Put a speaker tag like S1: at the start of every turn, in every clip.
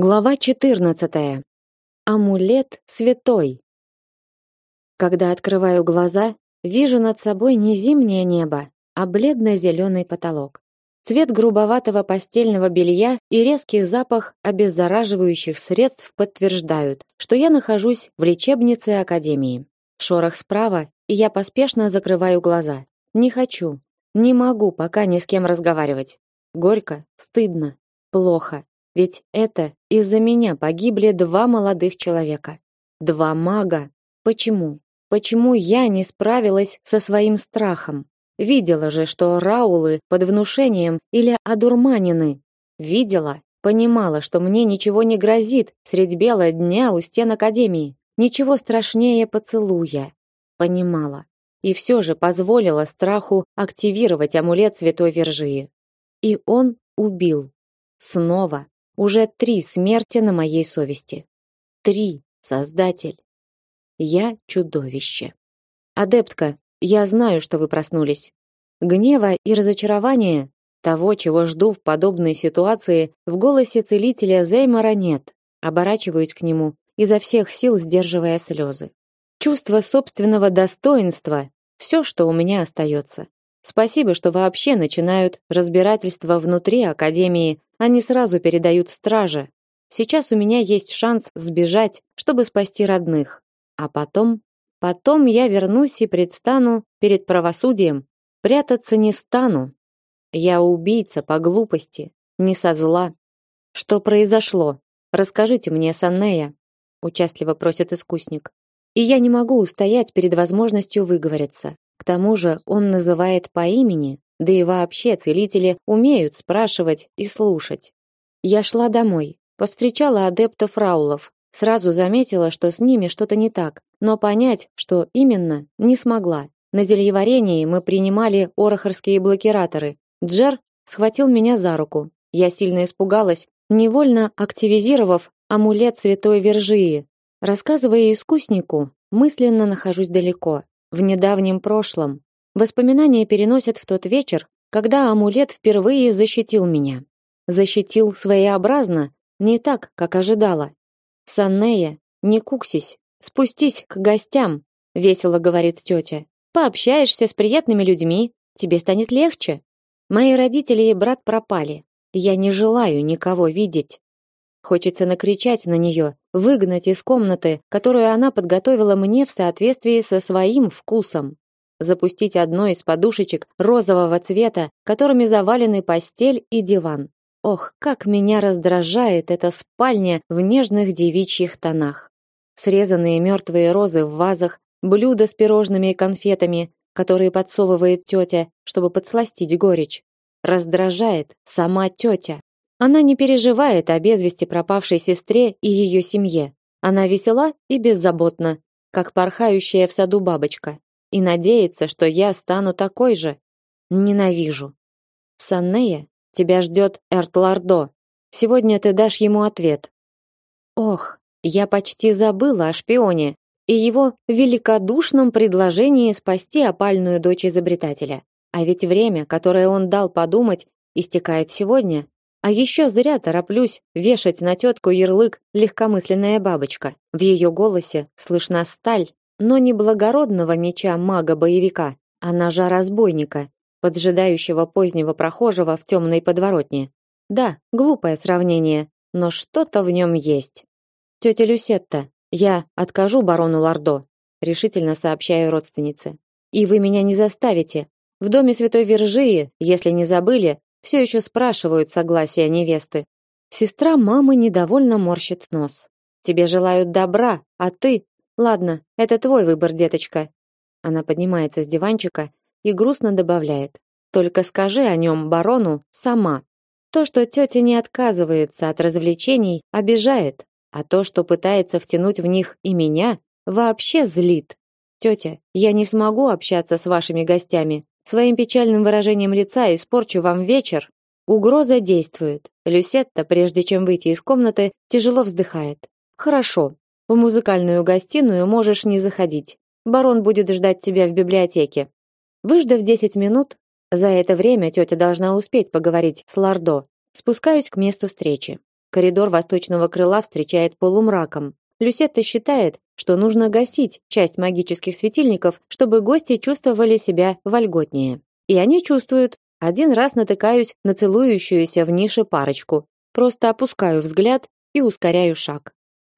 S1: Глава 14. Амулет святой. Когда открываю глаза, вижу над собой не зимнее небо, а бледно-зеленый потолок. Цвет грубоватого постельного белья и резкий запах обеззараживающих средств подтверждают, что я нахожусь в лечебнице академии. Шорох справа, и я поспешно закрываю глаза. Не хочу, не могу пока ни с кем разговаривать. Горько, стыдно, плохо. Ведь это из-за меня погибли два молодых человека. Два мага. Почему? Почему я не справилась со своим страхом? Видела же, что раулы под внушением или одурманены. Видела, понимала, что мне ничего не грозит средь бела дня у стен академии. Ничего страшнее поцелуя. Понимала. И все же позволила страху активировать амулет Святой Вержии. И он убил. Снова. Уже три смерти на моей совести. Три, Создатель. Я чудовище. Адептка, я знаю, что вы проснулись. Гнева и разочарования, того, чего жду в подобной ситуации, в голосе целителя Зеймара нет. Оборачиваюсь к нему, изо всех сил сдерживая слезы. Чувство собственного достоинства все, что у меня остается. Спасибо, что вообще начинают разбирательство внутри академии, они сразу передают страже. Сейчас у меня есть шанс сбежать, чтобы спасти родных. А потом, потом я вернусь и предстану перед правосудием. Прятаться не стану. Я убийца по глупости, не со зла. Что произошло? Расскажите мне, Саннея, участливо просит искусник. И я не могу устоять перед возможностью выговориться. К тому же, он называет по имени, да и вообще целители умеют спрашивать и слушать. Я шла домой, повстречала адептов раулов, сразу заметила, что с ними что-то не так, но понять, что именно, не смогла. На зельеварении мы принимали орахарские блокираторы. Джер схватил меня за руку. Я сильно испугалась, невольно активизировав амулет Святой Вержии. Рассказывая искуснику, мысленно нахожусь далеко, в недавнем прошлом, Воспоминания переносят в тот вечер, когда амулет впервые защитил меня. Защитил своеобразно, не так, как ожидала. Саннея, не куксись, спустись к гостям, весело говорит тетя. Пообщаешься с приятными людьми, тебе станет легче. Мои родители и брат пропали. Я не желаю никого видеть. Хочется накричать на нее, выгнать из комнаты, которую она подготовила мне в соответствии со своим вкусом запустить одно из подушечек розового цвета, которыми завалены постель и диван. Ох, как меня раздражает эта спальня в нежных девичьих тонах. Срезанные мертвые розы в вазах, блюда с пирожными и конфетами, которые подсовывает тетя, чтобы подсластить горечь. Раздражает сама тетя. Она не переживает о без пропавшей сестре и ее семье. Она весела и беззаботна, как порхающая в саду бабочка и надеется, что я стану такой же. Ненавижу. Саннея, тебя ждет Эртлардо. Сегодня ты дашь ему ответ. Ох, я почти забыла о шпионе и его великодушном предложении спасти опальную дочь изобретателя. А ведь время, которое он дал подумать, истекает сегодня. А еще зря тороплюсь вешать на тетку ярлык легкомысленная бабочка. В ее голосе слышна сталь, но не благородного меча мага-боевика, а ножа разбойника, поджидающего позднего прохожего в темной подворотне. Да, глупое сравнение, но что-то в нем есть. Тетя Люсетта, я откажу барону Лардо, решительно сообщаю родственнице. И вы меня не заставите. В доме Святой Вержии, если не забыли, все еще спрашивают согласия невесты. Сестра мамы недовольно морщит нос. Тебе желают добра, а ты Ладно, это твой выбор, деточка. Она поднимается с диванчика и грустно добавляет: "Только скажи о нем барону сама. То, что тетя не отказывается от развлечений, обижает, а то, что пытается втянуть в них и меня, вообще злит. Тетя, я не смогу общаться с вашими гостями. Своим печальным выражением лица испорчу вам вечер. Угроза действует. Люсетта, прежде чем выйти из комнаты, тяжело вздыхает. Хорошо, в музыкальную гостиную можешь не заходить. Барон будет ждать тебя в библиотеке. Выждав 10 минут, за это время тетя должна успеть поговорить с Лардо. Спускаюсь к месту встречи. Коридор восточного крыла встречает полумраком. Люсетта считает, что нужно гасить часть магических светильников, чтобы гости чувствовали себя вольготнее. И они чувствуют. Один раз натыкаюсь на целующуюся в нише парочку. Просто опускаю взгляд и ускоряю шаг.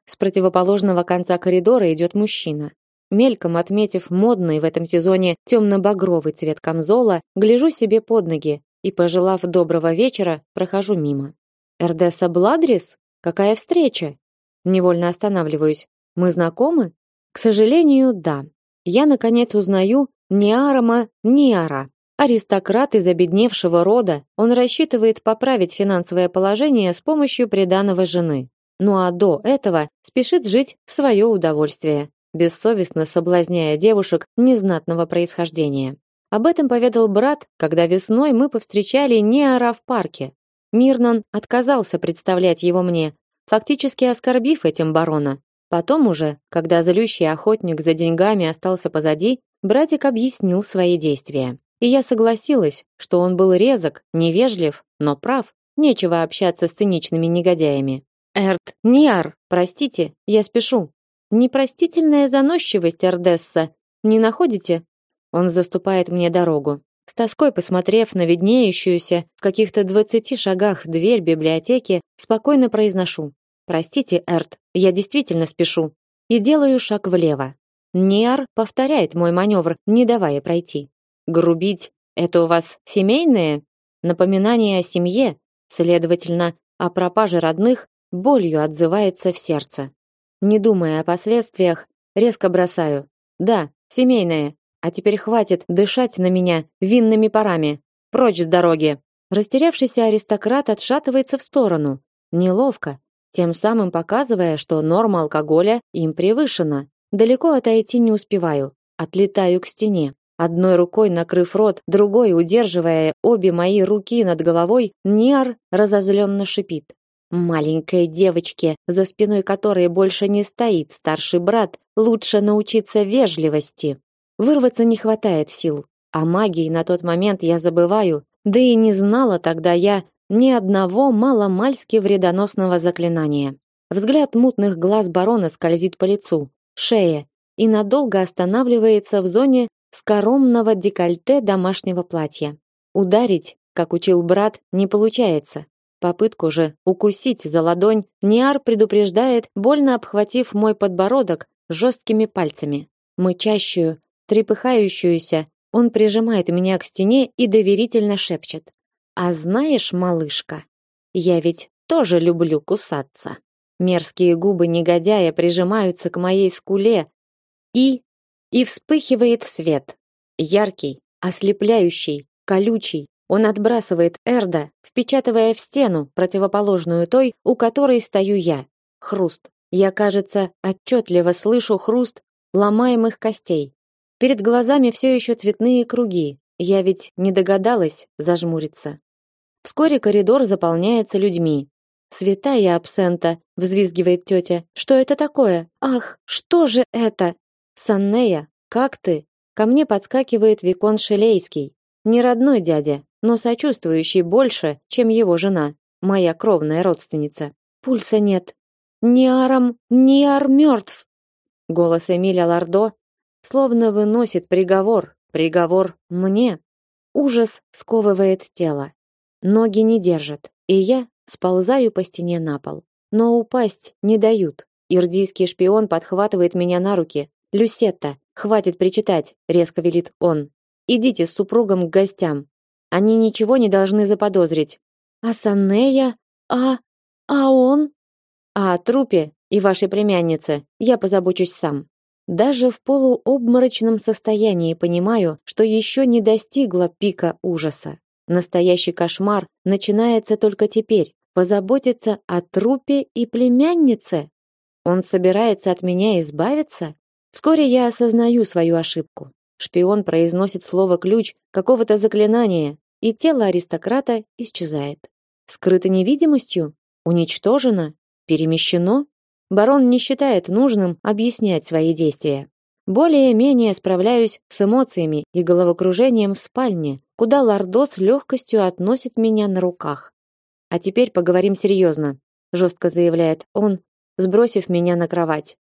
S1: С противоположного конца коридора идет мужчина. Мельком отметив модный в этом сезоне темно-багровый цвет камзола, гляжу себе под ноги и, пожелав доброго вечера, прохожу мимо. Эрдеса Бладрис? Какая встреча? Невольно останавливаюсь. Мы знакомы? К сожалению, да. Я наконец узнаю Ниарама Ниара. Аристократ из обедневшего рода, он рассчитывает поправить финансовое положение с помощью приданого жены. Ну а до этого спешит жить в свое удовольствие, бессовестно соблазняя девушек незнатного происхождения. Об этом поведал брат, когда весной мы повстречали Неара в парке. Мирнан отказался представлять его мне, фактически оскорбив этим барона. Потом уже, когда злющий охотник за деньгами остался позади, братик объяснил свои действия. И я согласилась, что он был резок, невежлив, но прав. Нечего общаться с циничными негодяями. Эрт, Ниар, простите, я спешу. Непростительная заносчивость Эрдесса, не находите? Он заступает мне дорогу. С тоской посмотрев на виднеющуюся в каких-то двадцати шагах дверь библиотеки, спокойно произношу: "Простите, Эрт, я действительно спешу". И делаю шаг влево. Ниар повторяет мой маневр, не давая пройти. Грубить это у вас семейное напоминание о семье, следовательно, о пропаже родных, болью отзывается в сердце. Не думая о последствиях, резко бросаю: "Да, семейное. А теперь хватит дышать на меня винными парами. Прочь с дороги". Растерявшийся аристократ отшатывается в сторону, неловко, тем самым показывая, что норма алкоголя им превышена. Далеко отойти не успеваю, отлетаю к стене. Одной рукой накрыв рот, другой удерживая обе мои руки над головой, Ниар разозленно шипит: Маленькой девочке, за спиной которой больше не стоит старший брат, лучше научиться вежливости. Вырваться не хватает сил, а магии на тот момент я забываю, да и не знала тогда я ни одного маломальски вредоносного заклинания. Взгляд мутных глаз барона скользит по лицу, шее и надолго останавливается в зоне скоромного декольте домашнего платья. Ударить, как учил брат, не получается. Попытку же укусить за ладонь Ниар предупреждает, больно обхватив мой подбородок жесткими пальцами. Мычащую, трепыхающуюся, он прижимает меня к стене и доверительно шепчет: "А знаешь, малышка, я ведь тоже люблю кусаться". Мерзкие губы негодяя прижимаются к моей скуле, и и вспыхивает свет, яркий, ослепляющий, колючий, он отбрасывает Эрда, впечатывая в стену, противоположную той, у которой стою я. Хруст. Я, кажется, отчетливо слышу хруст ломаемых костей. Перед глазами все еще цветные круги. Я ведь не догадалась зажмуриться. Вскоре коридор заполняется людьми. Святая абсента, взвизгивает тетя. Что это такое? Ах, что же это? Саннея, как ты? Ко мне подскакивает Викон Шелейский. Не родной дядя, но сочувствующий больше, чем его жена, моя кровная родственница. Пульса нет. Ниаром, Ниар мертв. Голос Эмиля Лардо словно выносит приговор, приговор мне. Ужас сковывает тело. Ноги не держат, и я сползаю по стене на пол. Но упасть не дают. Ирдийский шпион подхватывает меня на руки. Люсетта, хватит причитать, резко велит он. Идите с супругом к гостям. Они ничего не должны заподозрить. А Саннея? А... а он? А о трупе и вашей племяннице я позабочусь сам. Даже в полуобморочном состоянии понимаю, что еще не достигла пика ужаса. Настоящий кошмар начинается только теперь. Позаботиться о трупе и племяннице? Он собирается от меня избавиться? Вскоре я осознаю свою ошибку. Шпион произносит слово ключ какого-то заклинания, и тело аристократа исчезает. Скрыто невидимостью, уничтожено, перемещено. Барон не считает нужным объяснять свои действия. Более-менее справляюсь с эмоциями и головокружением в спальне, куда Лордо с легкостью относит меня на руках. А теперь поговорим серьезно. жестко заявляет он, сбросив меня на кровать.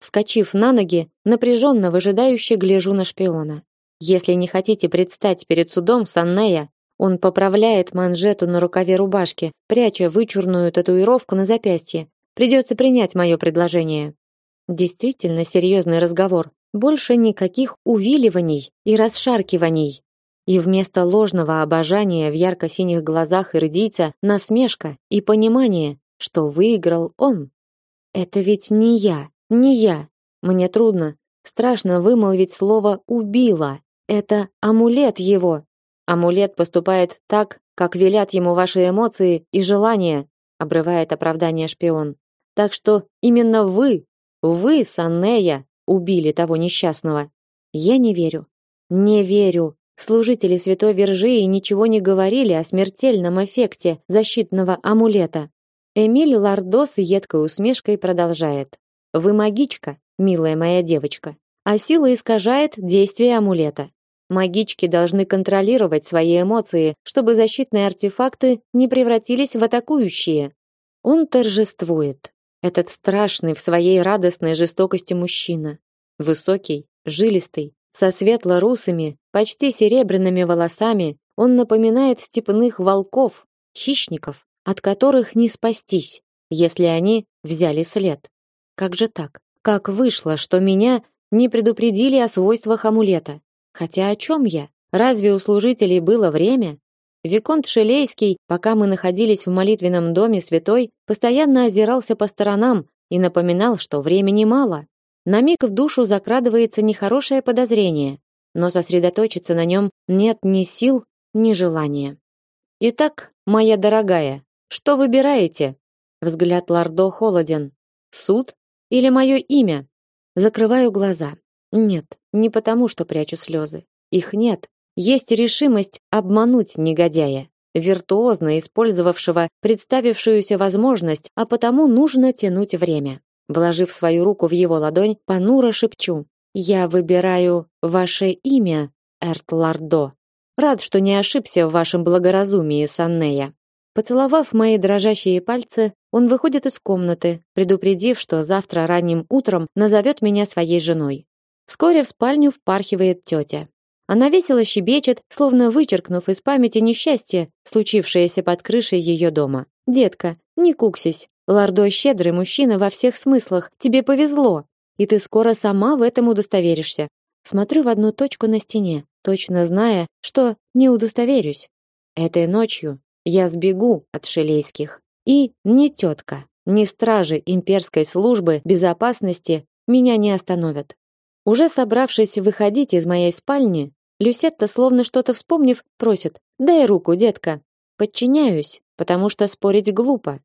S1: Вскочив на ноги, напряженно выжидающе гляжу на шпиона. Если не хотите предстать перед судом Саннея, он поправляет манжету на рукаве рубашки, пряча вычурную татуировку на запястье. Придется принять мое предложение. Действительно серьезный разговор. Больше никаких увиливаний и расшаркиваний. И вместо ложного обожания в ярко-синих глазах ирдийца насмешка и понимание, что выиграл он. Это ведь не я, не я. Мне трудно, страшно вымолвить слово убила. Это амулет его. Амулет поступает так, как велят ему ваши эмоции и желания, обрывает оправдание шпион. Так что именно вы, вы, Саннея, убили того несчастного. Я не верю. Не верю. Служители Святой Вержии ничего не говорили о смертельном эффекте защитного амулета. Эмиль Лардо с едкой усмешкой продолжает. Вы магичка, милая моя девочка, а сила искажает действие амулета. Магички должны контролировать свои эмоции, чтобы защитные артефакты не превратились в атакующие. Он торжествует. Этот страшный в своей радостной жестокости мужчина. Высокий, жилистый, со светло-русыми, почти серебряными волосами, он напоминает степных волков, хищников, от которых не спастись, если они взяли след. Как же так? Как вышло, что меня не предупредили о свойствах амулета? Хотя о чем я? Разве у служителей было время? Виконт Шелейский, пока мы находились в молитвенном доме святой, постоянно озирался по сторонам и напоминал, что времени мало. На миг в душу закрадывается нехорошее подозрение, но сосредоточиться на нем нет ни сил, ни желания. Итак, моя дорогая, что выбираете? Взгляд Лардо холоден. Суд или мое имя? Закрываю глаза. Нет, не потому, что прячу слезы. Их нет. Есть решимость обмануть негодяя, виртуозно использовавшего представившуюся возможность, а потому нужно тянуть время. Вложив свою руку в его ладонь, понуро шепчу: "Я выбираю ваше имя, Эртлардо. Рад, что не ошибся в вашем благоразумии, Саннея". Поцеловав мои дрожащие пальцы, он выходит из комнаты, предупредив, что завтра ранним утром назовет меня своей женой. Вскоре в спальню впархивает тетя. Она весело щебечет, словно вычеркнув из памяти несчастье, случившееся под крышей ее дома. Детка, не куксись. Лордо щедрый мужчина во всех смыслах. Тебе повезло, и ты скоро сама в этом удостоверишься. Смотрю в одну точку на стене, точно зная, что не удостоверюсь. Этой ночью я сбегу от шелейских, и ни тетка, ни стражи имперской службы безопасности меня не остановят. Уже собравшись выходить из моей спальни, Люсетта, словно что-то вспомнив, просит: "Дай руку, детка". Подчиняюсь, потому что спорить глупо.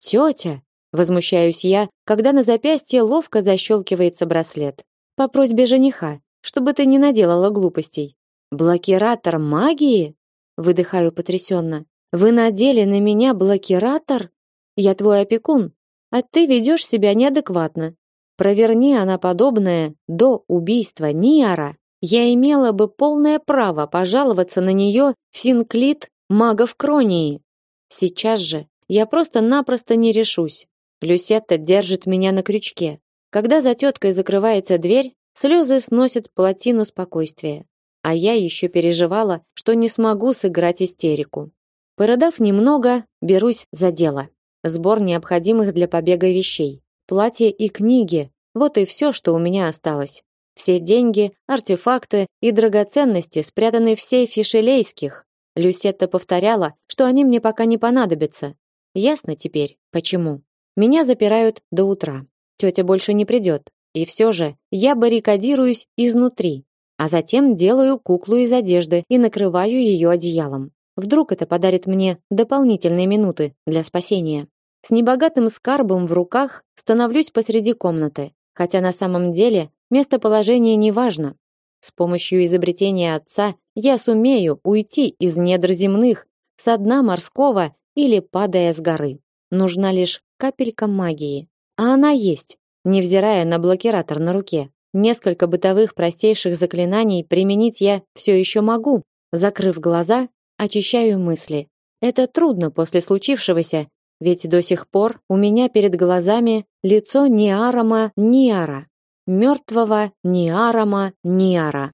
S1: Тетя, возмущаюсь я, когда на запястье ловко защелкивается браслет. По просьбе жениха, чтобы ты не наделала глупостей. Блокиратор магии? Выдыхаю потрясенно. Вы надели на меня блокиратор? Я твой опекун, а ты ведешь себя неадекватно. Проверни она подобное до убийства Ниара, я имела бы полное право пожаловаться на нее в Синклит магов Кронии. Сейчас же я просто-напросто не решусь. Люсетта держит меня на крючке. Когда за теткой закрывается дверь, слезы сносят плотину спокойствия. А я еще переживала, что не смогу сыграть истерику. Породав немного, берусь за дело. Сбор необходимых для побега вещей. Платье и книги. Вот и все, что у меня осталось. Все деньги, артефакты и драгоценности спрятаны в сейфе Шелейских. Люсетта повторяла, что они мне пока не понадобятся, Ясно теперь, почему. Меня запирают до утра. Тетя больше не придет. И все же я баррикадируюсь изнутри, а затем делаю куклу из одежды и накрываю ее одеялом. Вдруг это подарит мне дополнительные минуты для спасения. С небогатым скарбом в руках становлюсь посреди комнаты, хотя на самом деле местоположение не важно. С помощью изобретения отца я сумею уйти из недр земных, со дна морского или падая с горы. Нужна лишь капелька магии. А она есть, невзирая на блокиратор на руке. Несколько бытовых простейших заклинаний применить я все еще могу. Закрыв глаза, очищаю мысли. Это трудно после случившегося, ведь до сих пор у меня перед глазами лицо Ниарама Ниара, мертвого Ниарама Ниара.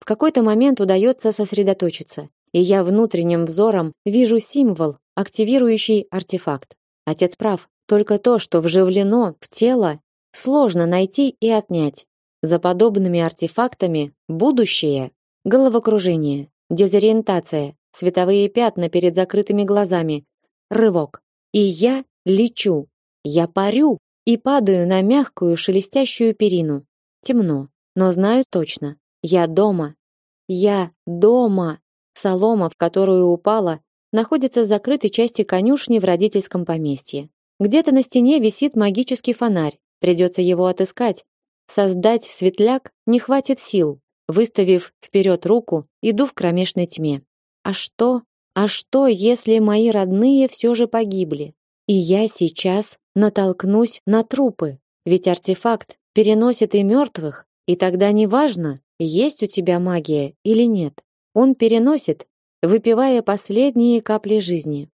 S1: В какой-то момент удается сосредоточиться, и я внутренним взором вижу символ, активирующий артефакт. Отец прав, только то, что вживлено в тело, сложно найти и отнять. За подобными артефактами будущее, головокружение, дезориентация, световые пятна перед закрытыми глазами, рывок. И я лечу, я парю и падаю на мягкую шелестящую перину. Темно, но знаю точно, я дома. Я дома. Солома, в которую упала, находится в закрытой части конюшни в родительском поместье. Где-то на стене висит магический фонарь. Придется его отыскать. Создать светляк не хватит сил. Выставив вперед руку, иду в кромешной тьме. А что? А что, если мои родные все же погибли? И я сейчас натолкнусь на трупы. Ведь артефакт переносит и мертвых, и тогда неважно, есть у тебя магия или нет. Он переносит, выпивая последние капли жизни.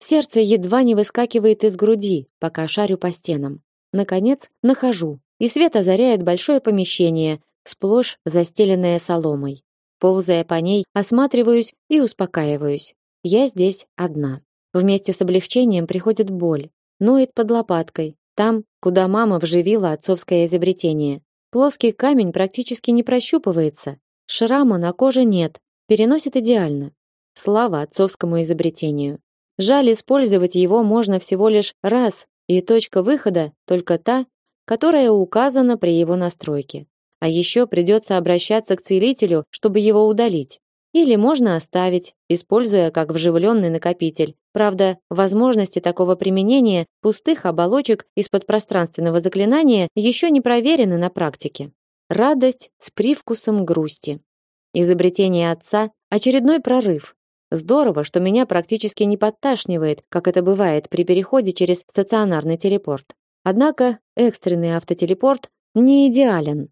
S1: Сердце едва не выскакивает из груди, пока шарю по стенам. Наконец, нахожу, и свет озаряет большое помещение, сплошь застеленное соломой. Ползая по ней, осматриваюсь и успокаиваюсь. Я здесь одна. Вместе с облегчением приходит боль, ноет под лопаткой, там, куда мама вживила отцовское изобретение. Плоский камень практически не прощупывается, шрама на коже нет, переносит идеально. Слава отцовскому изобретению. Жаль, использовать его можно всего лишь раз, и точка выхода только та, которая указана при его настройке. А еще придется обращаться к целителю, чтобы его удалить. Или можно оставить, используя как вживленный накопитель. Правда, возможности такого применения пустых оболочек из-под пространственного заклинания еще не проверены на практике. Радость с привкусом грусти. Изобретение отца очередной прорыв. Здорово, что меня практически не подташнивает, как это бывает при переходе через стационарный телепорт. Однако экстренный автотелепорт не идеален.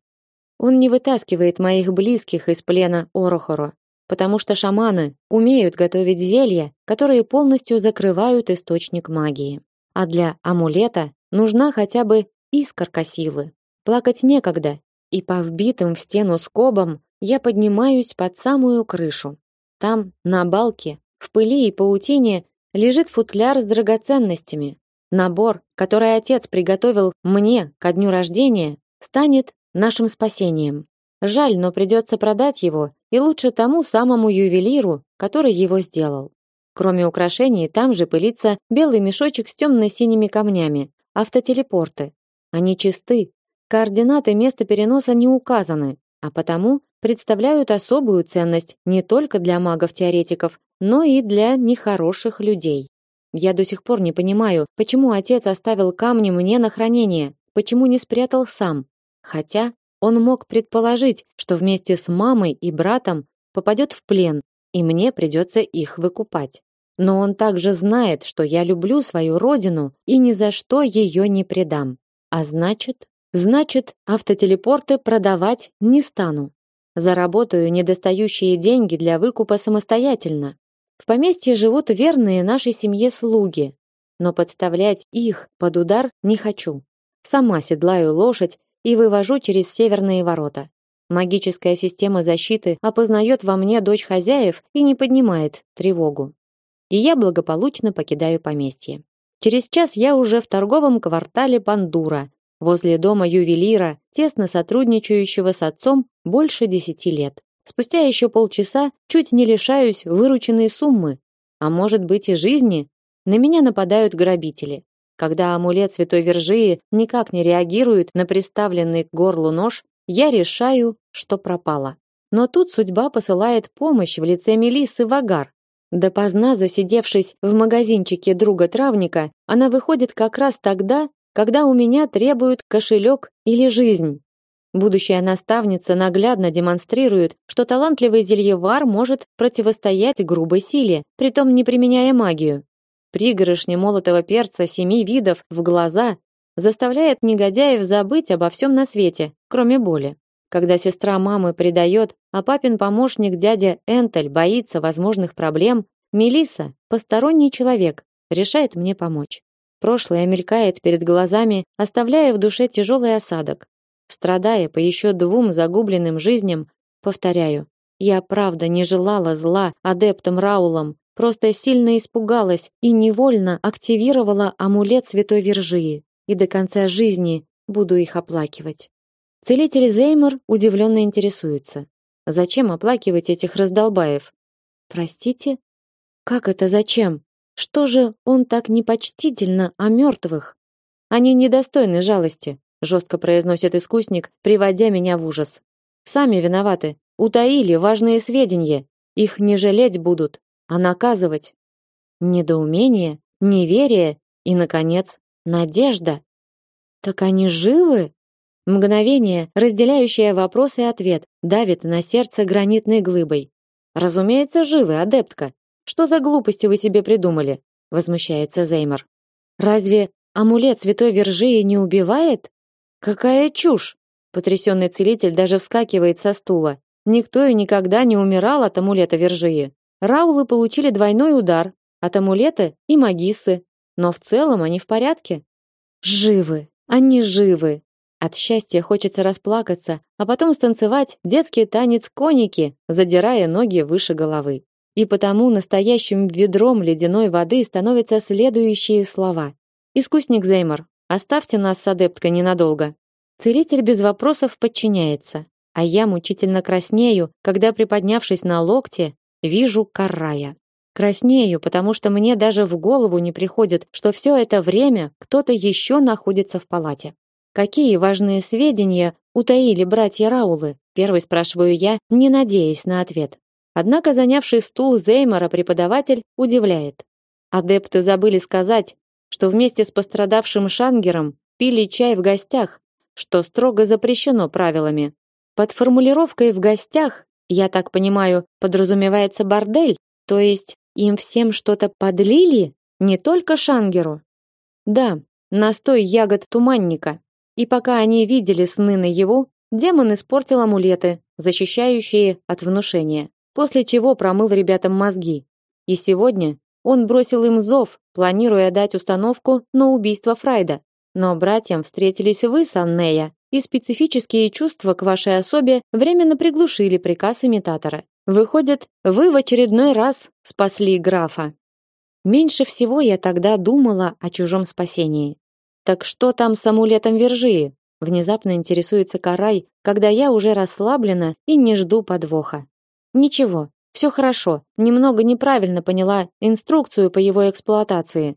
S1: Он не вытаскивает моих близких из плена Орохоро, потому что шаманы умеют готовить зелья, которые полностью закрывают источник магии. А для амулета нужна хотя бы искорка силы. Плакать некогда, и по вбитым в стену скобам я поднимаюсь под самую крышу. Там, на балке, в пыли и паутине, лежит футляр с драгоценностями. Набор, который отец приготовил мне ко дню рождения, станет нашим спасением. Жаль, но придется продать его, и лучше тому самому ювелиру, который его сделал. Кроме украшений, там же пылится белый мешочек с темно-синими камнями, автотелепорты. Они чисты, координаты места переноса не указаны, а потому представляют особую ценность не только для магов-теоретиков, но и для нехороших людей. Я до сих пор не понимаю, почему отец оставил камни мне на хранение, почему не спрятал сам. Хотя он мог предположить, что вместе с мамой и братом попадет в плен, и мне придется их выкупать. Но он также знает, что я люблю свою родину и ни за что ее не предам. А значит, значит, автотелепорты продавать не стану. Заработаю недостающие деньги для выкупа самостоятельно. В поместье живут верные нашей семье слуги, но подставлять их под удар не хочу. Сама седлаю лошадь и вывожу через северные ворота. Магическая система защиты опознает во мне дочь хозяев и не поднимает тревогу. И я благополучно покидаю поместье. Через час я уже в торговом квартале Пандура, возле дома ювелира, тесно сотрудничающего с отцом больше десяти лет. Спустя еще полчаса чуть не лишаюсь вырученной суммы, а может быть и жизни. На меня нападают грабители. Когда амулет Святой Вержии никак не реагирует на приставленный к горлу нож, я решаю, что пропала. Но тут судьба посылает помощь в лице Мелиссы Вагар. Допоздна засидевшись в магазинчике друга травника, она выходит как раз тогда, когда у меня требуют кошелек или жизнь. Будущая наставница наглядно демонстрирует, что талантливый зельевар может противостоять грубой силе, притом не применяя магию. Пригоршня молотого перца семи видов в глаза заставляет негодяев забыть обо всем на свете, кроме боли. Когда сестра мамы предает, а папин помощник дядя Энтель боится возможных проблем, Мелиса, посторонний человек, решает мне помочь. Прошлое мелькает перед глазами, оставляя в душе тяжелый осадок. Страдая по еще двум загубленным жизням, повторяю, я правда не желала зла адептам Раулам, просто сильно испугалась и невольно активировала амулет Святой Вержии, и до конца жизни буду их оплакивать. Целитель Зеймер удивленно интересуется: зачем оплакивать этих раздолбаев? Простите? Как это зачем? Что же он так непочтительно о мертвых? Они недостойны жалости, жестко произносит искусник, приводя меня в ужас. Сами виноваты, утаили важные сведения. Их не жалеть будут, а наказывать. Недоумение, неверие и наконец, надежда. Так они живы? Мгновение, разделяющее вопрос и ответ, давит на сердце гранитной глыбой. Разумеется, живы, адептка. Что за глупости вы себе придумали? возмущается Зеймер. Разве амулет Святой Вержии не убивает? Какая чушь! Потрясенный целитель даже вскакивает со стула. Никто и никогда не умирал от амулета Вержии. Раулы получили двойной удар от амулета и магиссы, но в целом они в порядке. Живы, они живы. От счастья хочется расплакаться, а потом станцевать детский танец коники, задирая ноги выше головы. И потому настоящим ведром ледяной воды становятся следующие слова. Искусник Зеймор, оставьте нас с адепткой ненадолго. Целитель без вопросов подчиняется, а я мучительно краснею, когда приподнявшись на локте, вижу Карая. Краснею, потому что мне даже в голову не приходит, что все это время кто-то еще находится в палате. Какие важные сведения утаили братья Раулы? Первый спрашиваю я, не надеясь на ответ. Однако занявший стул Зеймара преподаватель удивляет. Адепты забыли сказать, что вместе с пострадавшим Шангером пили чай в гостях, что строго запрещено правилами. Под формулировкой в гостях, я так понимаю, подразумевается бордель, то есть им всем что-то подлили, не только Шангеру. Да, настой ягод туманника. И пока они видели сны наяву, демон испортил амулеты, защищающие от внушения, после чего промыл ребятам мозги. И сегодня он бросил им зов, планируя дать установку на убийство Фрайда. Но братьям встретились вы с Аннея, и специфические чувства к вашей особе временно приглушили приказ имитатора. Выходит, вы в очередной раз спасли графа. Меньше всего я тогда думала о чужом спасении. Так что там с амулетом Вержии? Внезапно интересуется Карай, когда я уже расслаблена и не жду подвоха. Ничего, все хорошо. Немного неправильно поняла инструкцию по его эксплуатации.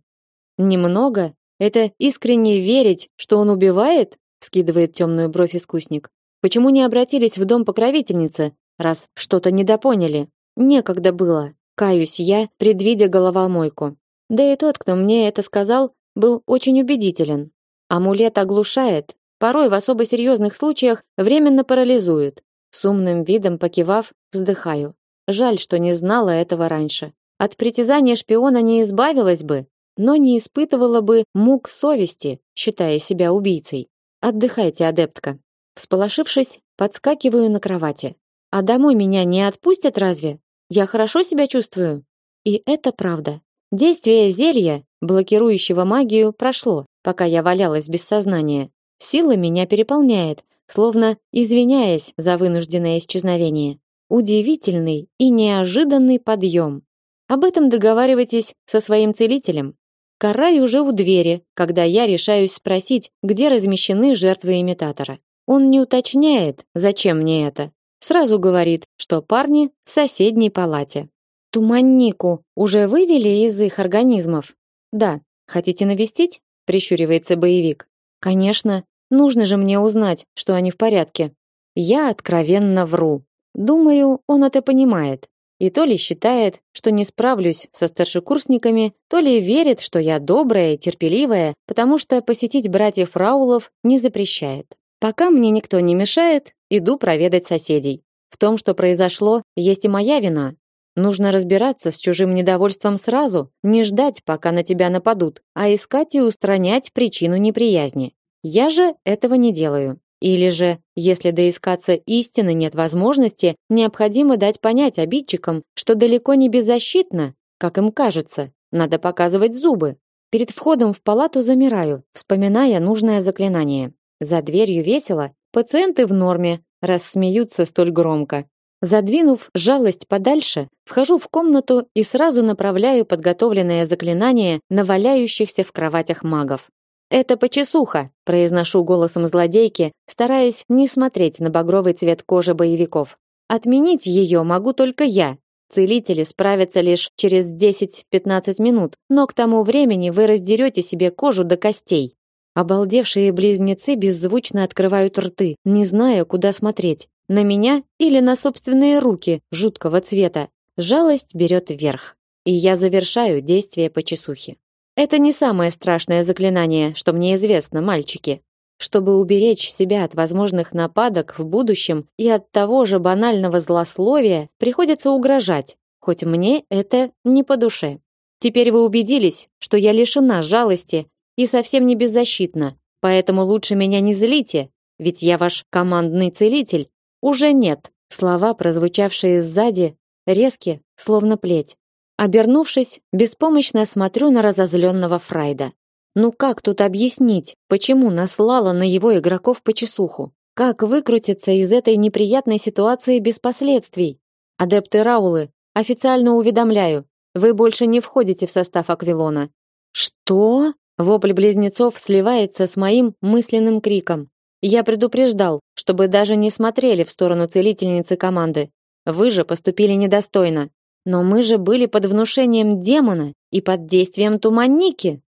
S1: Немного? Это искренне верить, что он убивает? Скидывает темную бровь искусник. Почему не обратились в дом покровительницы, раз что-то недопоняли? Некогда было. Каюсь я, предвидя головомойку. Да и тот, кто мне это сказал, был очень убедителен. Амулет оглушает, порой в особо серьезных случаях временно парализует. С умным видом покивав, вздыхаю. Жаль, что не знала этого раньше. От притязания шпиона не избавилась бы, но не испытывала бы мук совести, считая себя убийцей. Отдыхайте, адептка. Всполошившись, подскакиваю на кровати. А домой меня не отпустят разве? Я хорошо себя чувствую. И это правда. Действие зелья, блокирующего магию, прошло, пока я валялась без сознания. Сила меня переполняет, словно извиняясь за вынужденное исчезновение. Удивительный и неожиданный подъем. Об этом договаривайтесь со своим целителем. Карай уже у двери, когда я решаюсь спросить, где размещены жертвы имитатора. Он не уточняет, зачем мне это. Сразу говорит, что парни в соседней палате. Туманнику уже вывели из их организмов? Да. Хотите навестить? Прищуривается боевик. Конечно. Нужно же мне узнать, что они в порядке. Я откровенно вру. Думаю, он это понимает. И то ли считает, что не справлюсь со старшекурсниками, то ли верит, что я добрая и терпеливая, потому что посетить братьев Раулов не запрещает. Пока мне никто не мешает, иду проведать соседей. В том, что произошло, есть и моя вина. Нужно разбираться с чужим недовольством сразу, не ждать, пока на тебя нападут, а искать и устранять причину неприязни. Я же этого не делаю. Или же, если доискаться истины нет возможности, необходимо дать понять обидчикам, что далеко не беззащитно, как им кажется, Надо показывать зубы. Перед входом в палату замираю, вспоминая нужное заклинание. За дверью весело, пациенты в норме, раз смеются столь громко. Задвинув жалость подальше, вхожу в комнату и сразу направляю подготовленное заклинание на валяющихся в кроватях магов. Это почесуха, произношу голосом злодейки, стараясь не смотреть на багровый цвет кожи боевиков. Отменить ее могу только я. Целители справятся лишь через 10-15 минут, но к тому времени вы раздерете себе кожу до костей. Обалдевшие близнецы беззвучно открывают рты, не зная, куда смотреть. На меня или на собственные руки жуткого цвета. Жалость берет верх. И я завершаю действие по чесухе. Это не самое страшное заклинание, что мне известно, мальчики. Чтобы уберечь себя от возможных нападок в будущем и от того же банального злословия, приходится угрожать, хоть мне это не по душе. Теперь вы убедились, что я лишена жалости и совсем не беззащитна. Поэтому лучше меня не злите, ведь я ваш командный целитель уже нет. Слова, прозвучавшие сзади, резкие, словно плеть. Обернувшись, беспомощно смотрю на разозленного Фрайда. Ну как тут объяснить, почему наслала на его игроков по чесуху? Как выкрутиться из этой неприятной ситуации без последствий? Адепты Раулы, официально уведомляю, вы больше не входите в состав Аквилона. Что? Вопль близнецов сливается с моим мысленным криком. Я предупреждал, чтобы даже не смотрели в сторону целительницы команды. Вы же поступили недостойно. Но мы же были под внушением демона и под действием туманники.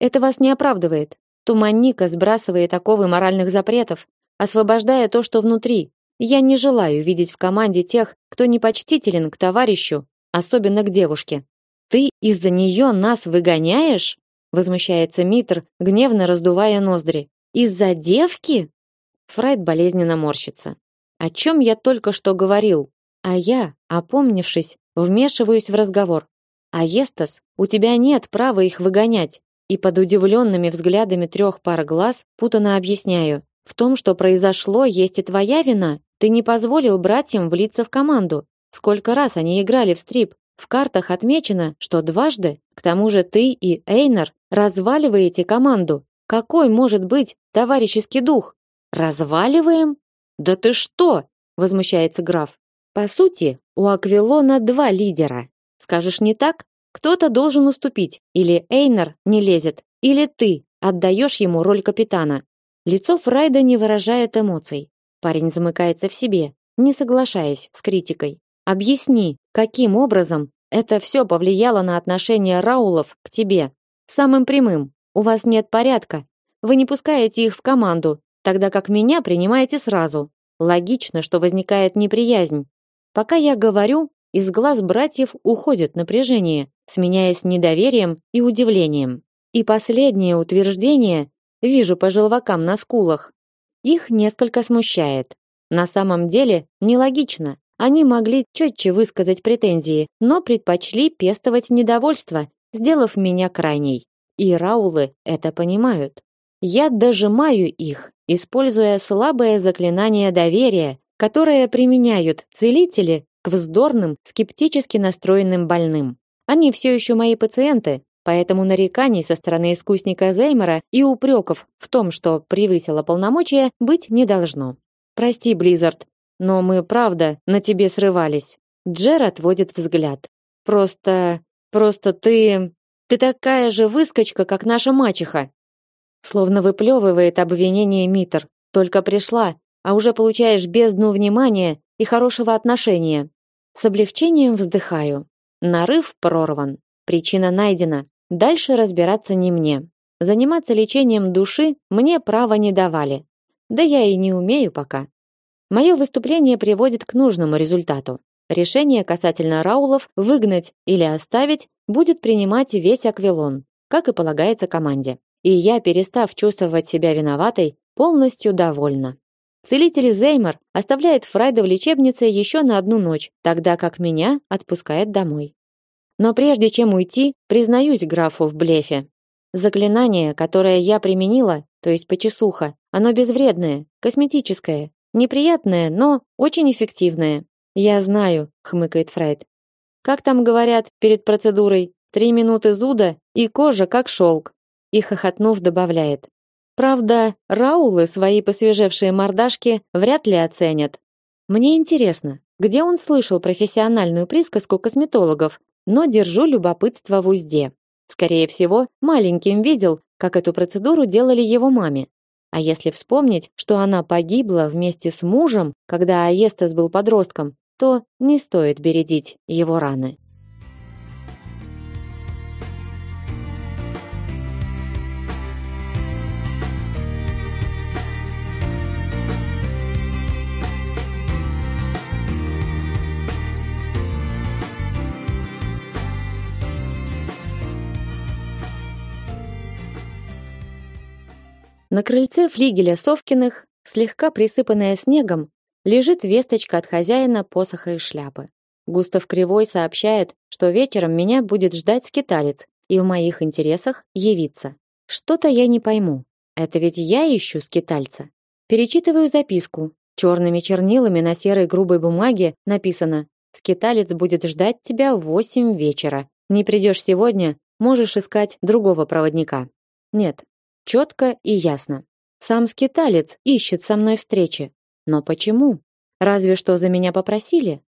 S1: Это вас не оправдывает. Туманника сбрасывает оковы моральных запретов, освобождая то, что внутри. Я не желаю видеть в команде тех, кто непочтителен к товарищу, особенно к девушке. Ты из-за нее нас выгоняешь? возмущается Митр, гневно раздувая ноздри. Из-за девки? Фрайд болезненно морщится. О чем я только что говорил? А я, опомнившись, вмешиваюсь в разговор. А Естас, у тебя нет права их выгонять. И под удивленными взглядами трех пар глаз путано объясняю. В том, что произошло, есть и твоя вина. Ты не позволил братьям влиться в команду. Сколько раз они играли в стрип? В картах отмечено, что дважды. К тому же ты и Эйнар разваливаете команду. Какой может быть товарищеский дух? Разваливаем? Да ты что? возмущается граф. По сути, у Аквилона два лидера. Скажешь не так? Кто-то должен уступить, или Эйнар не лезет, или ты отдаешь ему роль капитана. Лицо Фрайда не выражает эмоций. Парень замыкается в себе, не соглашаясь с критикой. Объясни, каким образом это все повлияло на отношение Раулов к тебе? Самым прямым. У вас нет порядка. Вы не пускаете их в команду, тогда как меня принимаете сразу. Логично, что возникает неприязнь. Пока я говорю, из глаз братьев уходит напряжение, сменяясь недоверием и удивлением. И последнее утверждение вижу по желвакам на скулах. Их несколько смущает. На самом деле, нелогично. Они могли четче высказать претензии, но предпочли пестовать недовольство, сделав меня крайней. И Раулы это понимают. Я дожимаю их, используя слабое заклинание доверия, которое применяют целители к вздорным, скептически настроенным больным. Они все еще мои пациенты, поэтому нареканий со стороны искусника Зеймера и упреков в том, что превысило полномочия, быть не должно. Прости, Близзард, но мы правда на тебе срывались. Джер отводит взгляд. Просто, просто ты, ты такая же выскочка, как наша мачеха. Словно выплевывает обвинение Митр. Только пришла, а уже получаешь бездну внимания и хорошего отношения. С облегчением вздыхаю. Нарыв прорван. Причина найдена. Дальше разбираться не мне. Заниматься лечением души мне права не давали. Да я и не умею пока. Мое выступление приводит к нужному результату. Решение касательно Раулов выгнать или оставить будет принимать весь Аквилон, как и полагается команде. И я, перестав чувствовать себя виноватой, полностью довольна. Целитель Зеймер оставляет Фрайда в лечебнице еще на одну ночь, тогда как меня отпускает домой. Но прежде чем уйти, признаюсь графу в блефе. Заклинание, которое я применила, то есть почесуха, оно безвредное, косметическое, неприятное, но очень эффективное. Я знаю, хмыкает Фрайд. Как там говорят перед процедурой? Три минуты зуда, и кожа как шелк. И хохотнув добавляет: Правда, Раулы свои посвежевшие мордашки вряд ли оценят. Мне интересно, где он слышал профессиональную присказку косметологов, но держу любопытство в узде. Скорее всего, маленьким видел, как эту процедуру делали его маме. А если вспомнить, что она погибла вместе с мужем, когда Аестас был подростком, то не стоит бередить его раны. На крыльце флигеля Совкиных, слегка присыпанная снегом, лежит весточка от хозяина посоха и шляпы. Густав Кривой сообщает, что вечером меня будет ждать скиталец, и в моих интересах явиться. Что-то я не пойму. Это ведь я ищу скитальца. Перечитываю записку. Черными чернилами на серой грубой бумаге написано: "Скиталец будет ждать тебя в восемь вечера. Не придешь сегодня, можешь искать другого проводника". Нет, Четко и ясно. Сам скиталец ищет со мной встречи. Но почему? Разве что за меня попросили?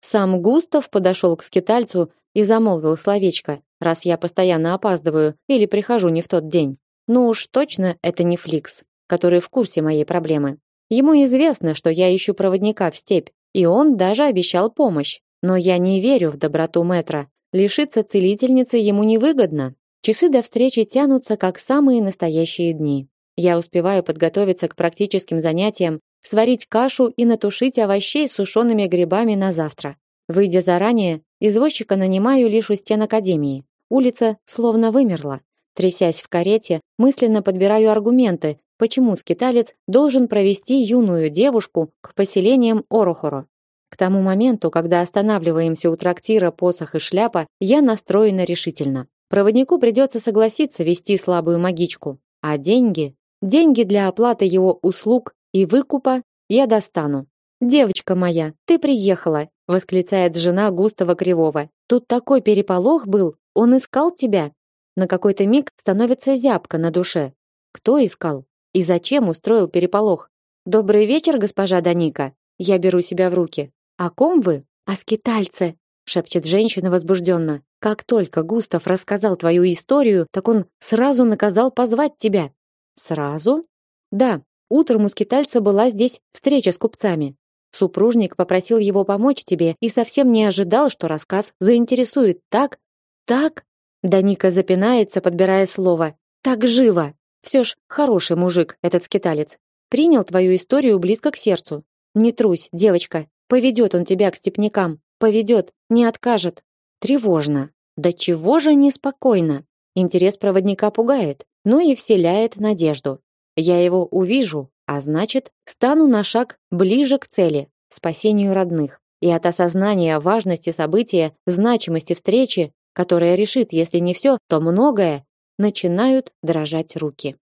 S1: Сам Густав подошел к скитальцу и замолвил словечко, раз я постоянно опаздываю или прихожу не в тот день. Ну уж точно это не Фликс, который в курсе моей проблемы. Ему известно, что я ищу проводника в степь, и он даже обещал помощь. Но я не верю в доброту Метра. Лишиться целительницы ему невыгодно. Часы до встречи тянутся как самые настоящие дни. Я успеваю подготовиться к практическим занятиям, сварить кашу и натушить овощей с сушеными грибами на завтра. Выйдя заранее, извозчика нанимаю лишь у стен академии. Улица словно вымерла. Трясясь в карете, мысленно подбираю аргументы, почему скиталец должен провести юную девушку к поселениям Орохоро. К тому моменту, когда останавливаемся у трактира Посох и Шляпа, я настроена решительно. Проводнику придется согласиться вести слабую магичку, а деньги, деньги для оплаты его услуг и выкупа я достану. Девочка моя, ты приехала, восклицает жена Густава Кривого. Тут такой переполох был, он искал тебя. На какой-то миг становится зябко на душе. Кто искал? И зачем устроил переполох? Добрый вечер, госпожа Даника. Я беру себя в руки. О ком вы? О скитальце, шепчет женщина возбужденно. Как только Густав рассказал твою историю, так он сразу наказал позвать тебя. Сразу? Да. Утром у скитальца была здесь встреча с купцами. Супружник попросил его помочь тебе и совсем не ожидал, что рассказ заинтересует так, так. Даника запинается, подбирая слово. Так живо. Все ж хороший мужик этот скиталец. Принял твою историю близко к сердцу. Не трусь, девочка. Поведет он тебя к степнякам. Поведет, не откажет. Тревожно. Да чего же неспокойно? Интерес проводника пугает, но и вселяет надежду. Я его увижу, а значит, стану на шаг ближе к цели спасению родных. И от осознания важности события, значимости встречи, которая решит, если не все, то многое, начинают дрожать руки.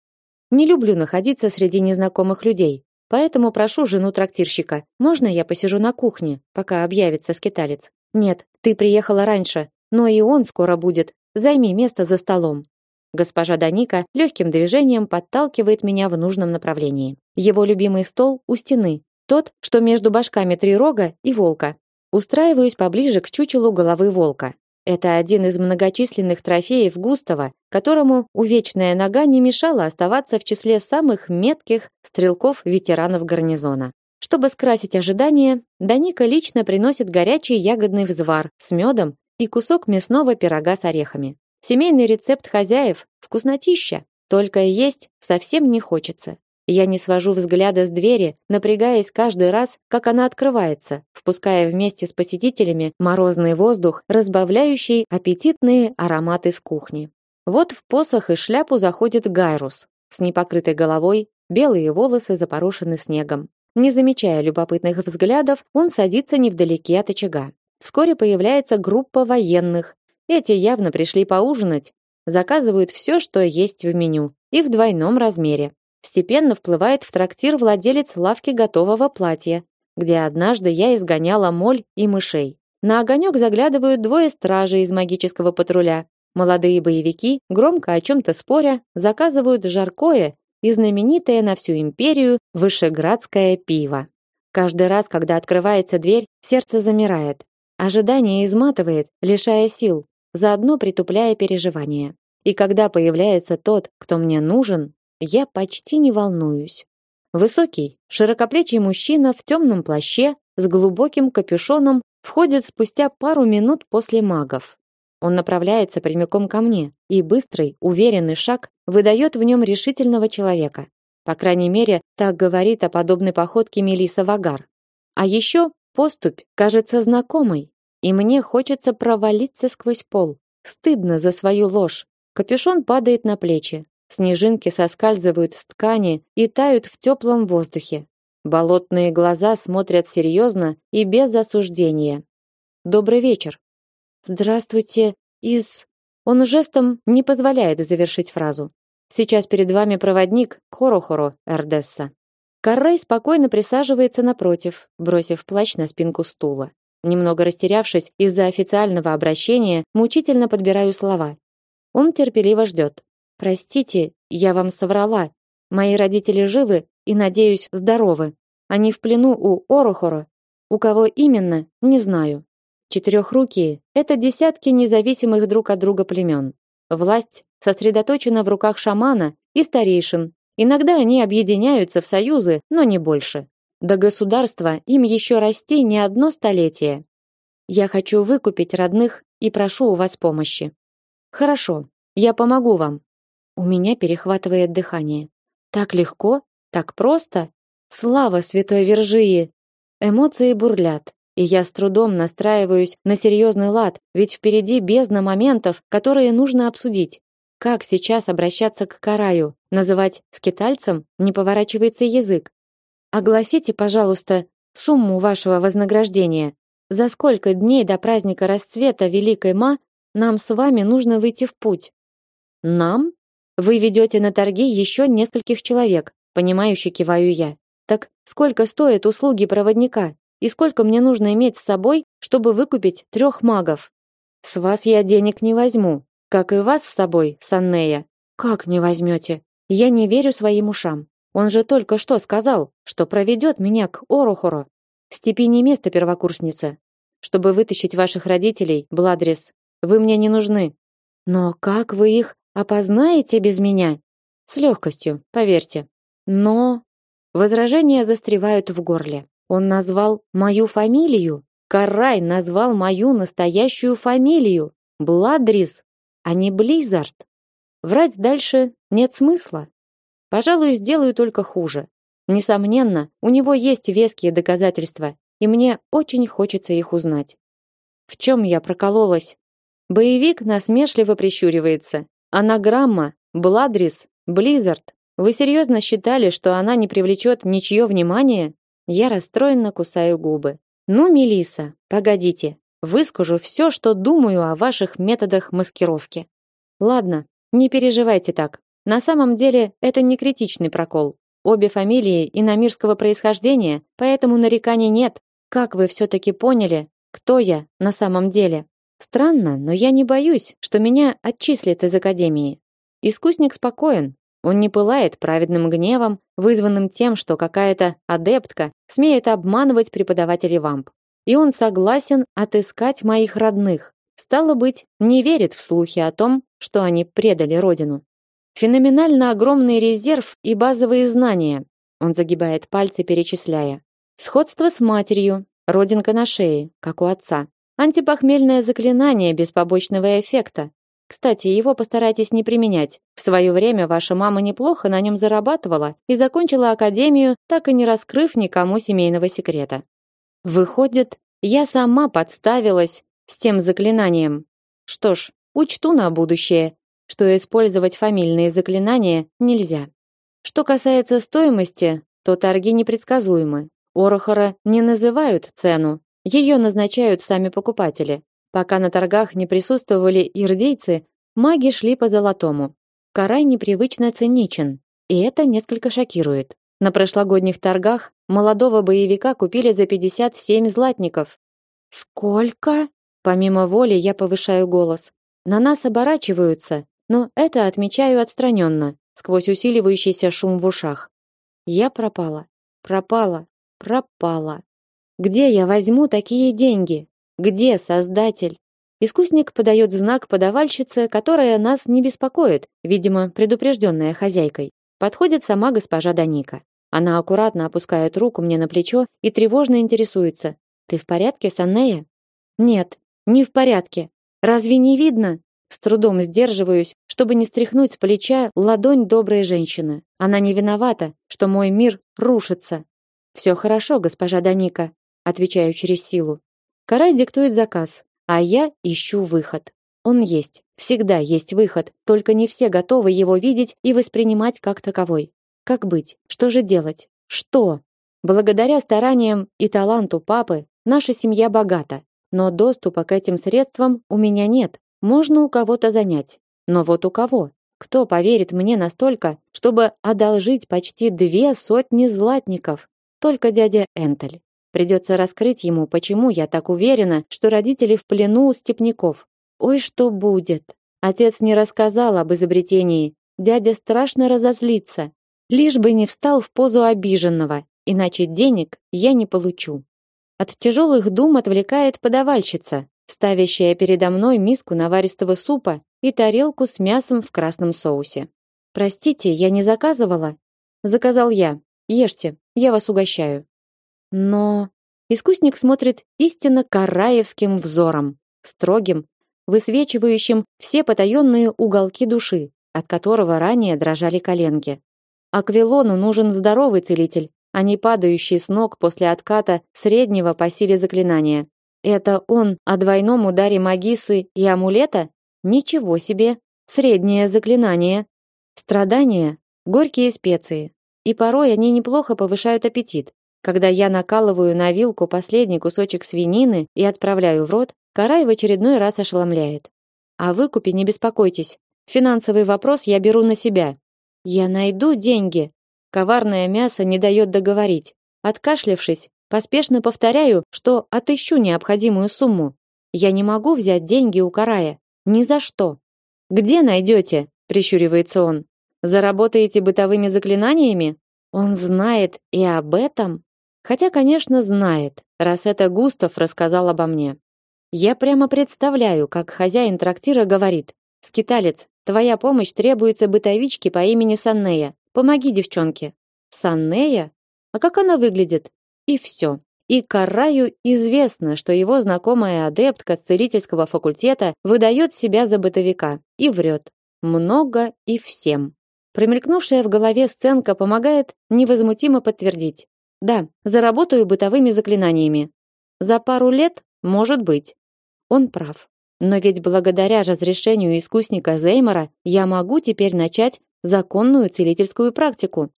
S1: Не люблю находиться среди незнакомых людей, поэтому прошу жену трактирщика: "Можно я посижу на кухне, пока объявится скиталец?" "Нет, ты приехала раньше, но и он скоро будет. Займи место за столом. Госпожа Даника легким движением подталкивает меня в нужном направлении. Его любимый стол у стены, тот, что между башками три рога и волка. Устраиваюсь поближе к чучелу головы волка. Это один из многочисленных трофеев Густава, которому увечная нога не мешала оставаться в числе самых метких стрелков-ветеранов гарнизона. Чтобы скрасить ожидания, Даника лично приносит горячий ягодный взвар с медом и кусок мясного пирога с орехами. Семейный рецепт хозяев, вкуснотища, только есть совсем не хочется. Я не свожу взгляда с двери, напрягаясь каждый раз, как она открывается, впуская вместе с посетителями морозный воздух, разбавляющий аппетитные ароматы с кухни. Вот в посох и шляпу заходит Гайрус с непокрытой головой, белые волосы запорошены снегом. Не замечая любопытных взглядов, он садится невдалеке от очага. Вскоре появляется группа военных. Эти явно пришли поужинать. Заказывают все, что есть в меню, и в двойном размере. Степенно вплывает в трактир владелец лавки готового платья, где однажды я изгоняла моль и мышей. На огонек заглядывают двое стражей из магического патруля. Молодые боевики, громко о чем-то споря, заказывают жаркое и знаменитое на всю империю вышеградское пиво. Каждый раз, когда открывается дверь, сердце замирает. Ожидание изматывает, лишая сил, заодно притупляя переживания. И когда появляется тот, кто мне нужен, я почти не волнуюсь. Высокий, широкоплечий мужчина в темном плаще с глубоким капюшоном входит спустя пару минут после магов. Он направляется прямиком ко мне, и быстрый, уверенный шаг выдает в нем решительного человека. По крайней мере, так говорит о подобной походке Мелиса Вагар. А еще поступь кажется знакомой, и мне хочется провалиться сквозь пол. Стыдно за свою ложь. Капюшон падает на плечи. Снежинки соскальзывают с ткани и тают в теплом воздухе. Болотные глаза смотрят серьезно и без осуждения. Добрый вечер. Здравствуйте, из Он жестом не позволяет завершить фразу. Сейчас перед вами проводник Хорохоро Эрдесса. Каррей спокойно присаживается напротив, бросив плащ на спинку стула. Немного растерявшись из-за официального обращения, мучительно подбираю слова. Он терпеливо ждет. Простите, я вам соврала. Мои родители живы и, надеюсь, здоровы. Они в плену у Орохора. У кого именно, не знаю. Четырехрукие – это десятки независимых друг от друга племен. Власть сосредоточена в руках шамана и старейшин. Иногда они объединяются в союзы, но не больше. До государства им еще расти не одно столетие. Я хочу выкупить родных и прошу у вас помощи. Хорошо, я помогу вам. У меня перехватывает дыхание. Так легко, так просто. Слава святой Вержии. Эмоции бурлят и я с трудом настраиваюсь на серьезный лад, ведь впереди бездна моментов, которые нужно обсудить. Как сейчас обращаться к Караю? Называть скитальцем? Не поворачивается язык. Огласите, пожалуйста, сумму вашего вознаграждения. За сколько дней до праздника расцвета Великой Ма нам с вами нужно выйти в путь? Нам? Вы ведете на торги еще нескольких человек, понимающе киваю я. Так сколько стоят услуги проводника? И сколько мне нужно иметь с собой, чтобы выкупить трех магов? С вас я денег не возьму, как и вас с собой, Саннея. Как не возьмете? Я не верю своим ушам. Он же только что сказал, что проведет меня к Орохоро. В степи не место первокурсница. Чтобы вытащить ваших родителей, Бладрис, вы мне не нужны. Но как вы их опознаете без меня? С легкостью, поверьте. Но возражения застревают в горле. Он назвал мою фамилию. Карай назвал мою настоящую фамилию. Бладрис, а не Близзард. Врать дальше нет смысла. Пожалуй, сделаю только хуже. Несомненно, у него есть веские доказательства, и мне очень хочется их узнать. В чем я прокололась? Боевик насмешливо прищуривается. Анаграмма, Бладрис, Близзард. Вы серьезно считали, что она не привлечет ничье внимание? Я расстроенно кусаю губы. Ну, Мелиса, погодите. Выскажу все, что думаю о ваших методах маскировки. Ладно, не переживайте так. На самом деле, это не критичный прокол. Обе фамилии иномирского происхождения, поэтому нареканий нет. Как вы все таки поняли, кто я на самом деле? Странно, но я не боюсь, что меня отчислят из академии. Искусник спокоен, он не пылает праведным гневом, вызванным тем, что какая-то адептка смеет обманывать преподавателей вамп. И он согласен отыскать моих родных. Стало быть, не верит в слухи о том, что они предали родину. Феноменально огромный резерв и базовые знания. Он загибает пальцы, перечисляя. Сходство с матерью, родинка на шее, как у отца. Антипохмельное заклинание без побочного эффекта, кстати, его постарайтесь не применять. В свое время ваша мама неплохо на нем зарабатывала и закончила академию, так и не раскрыв никому семейного секрета. Выходит, я сама подставилась с тем заклинанием. Что ж, учту на будущее, что использовать фамильные заклинания нельзя. Что касается стоимости, то торги непредсказуемы. Орохора не называют цену, ее назначают сами покупатели. Пока на торгах не присутствовали ирдейцы, маги шли по золотому. Карай непривычно циничен, и это несколько шокирует. На прошлогодних торгах молодого боевика купили за 57 златников. Сколько? Помимо воли я повышаю голос. На нас оборачиваются, но это отмечаю отстраненно, сквозь усиливающийся шум в ушах. Я пропала, пропала, пропала. Где я возьму такие деньги? Где создатель? Искусник подает знак подавальщице, которая нас не беспокоит, видимо, предупрежденная хозяйкой. Подходит сама госпожа Даника. Она аккуратно опускает руку мне на плечо и тревожно интересуется: "Ты в порядке, Саннея?" "Нет, не в порядке. Разве не видно?" С трудом сдерживаюсь, чтобы не стряхнуть с плеча ладонь доброй женщины. Она не виновата, что мой мир рушится. Все хорошо, госпожа Даника, отвечаю через силу. Карай диктует заказ, а я ищу выход. Он есть, всегда есть выход, только не все готовы его видеть и воспринимать как таковой. Как быть? Что же делать? Что? Благодаря стараниям и таланту папы наша семья богата, но доступа к этим средствам у меня нет. Можно у кого-то занять. Но вот у кого? Кто поверит мне настолько, чтобы одолжить почти две сотни златников? Только дядя Энтель. Придется раскрыть ему, почему я так уверена, что родители в плену у степняков. Ой, что будет? Отец не рассказал об изобретении. Дядя страшно разозлится. Лишь бы не встал в позу обиженного, иначе денег я не получу. От тяжелых дум отвлекает подавальщица, ставящая передо мной миску наваристого супа и тарелку с мясом в красном соусе. Простите, я не заказывала. Заказал я. Ешьте, я вас угощаю. Но искусник смотрит истинно караевским взором, строгим, высвечивающим все потаенные уголки души, от которого ранее дрожали коленки. Аквилону нужен здоровый целитель, а не падающий с ног после отката среднего по силе заклинания. Это он о двойном ударе магисы и амулета? Ничего себе! Среднее заклинание. Страдания горькие специи, и порой они неплохо повышают аппетит. Когда я накалываю на вилку последний кусочек свинины и отправляю в рот, Карай в очередной раз ошеломляет. О выкупе не беспокойтесь. Финансовый вопрос я беру на себя. Я найду деньги. Коварное мясо не дает договорить. Откашлявшись, поспешно повторяю, что отыщу необходимую сумму. Я не могу взять деньги у Карая. Ни за что. Где найдете? прищуривается он. Заработаете бытовыми заклинаниями? Он знает и об этом. Хотя, конечно, знает, раз это Густав рассказал обо мне. Я прямо представляю, как хозяин трактира говорит: "Скиталец, твоя помощь требуется бытовичке по имени Саннея. Помоги девчонке". Саннея? А как она выглядит? И все. И Караю известно, что его знакомая адептка целительского факультета выдает себя за бытовика и врет. Много и всем. Промелькнувшая в голове сценка помогает невозмутимо подтвердить. Да, заработаю бытовыми заклинаниями. За пару лет, может быть. Он прав. Но ведь благодаря разрешению искусника Зеймора я могу теперь начать законную целительскую практику.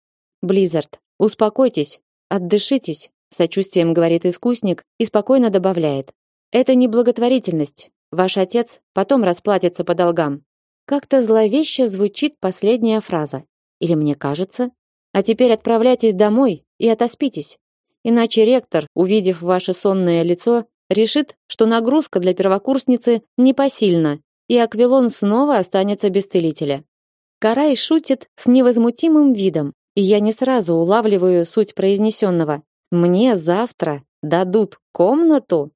S1: Близзард, успокойтесь, отдышитесь, сочувствием говорит искусник и спокойно добавляет: это не благотворительность. Ваш отец потом расплатится по долгам. Как-то зловеще звучит последняя фраза. Или мне кажется? А теперь отправляйтесь домой и отоспитесь. Иначе ректор, увидев ваше сонное лицо, решит, что нагрузка для первокурсницы непосильна, и Аквилон снова останется без целителя. Карай шутит с невозмутимым видом, и я не сразу улавливаю суть произнесенного. Мне завтра дадут комнату?